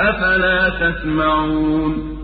أَفَلَا تَسْمَعُونَ؟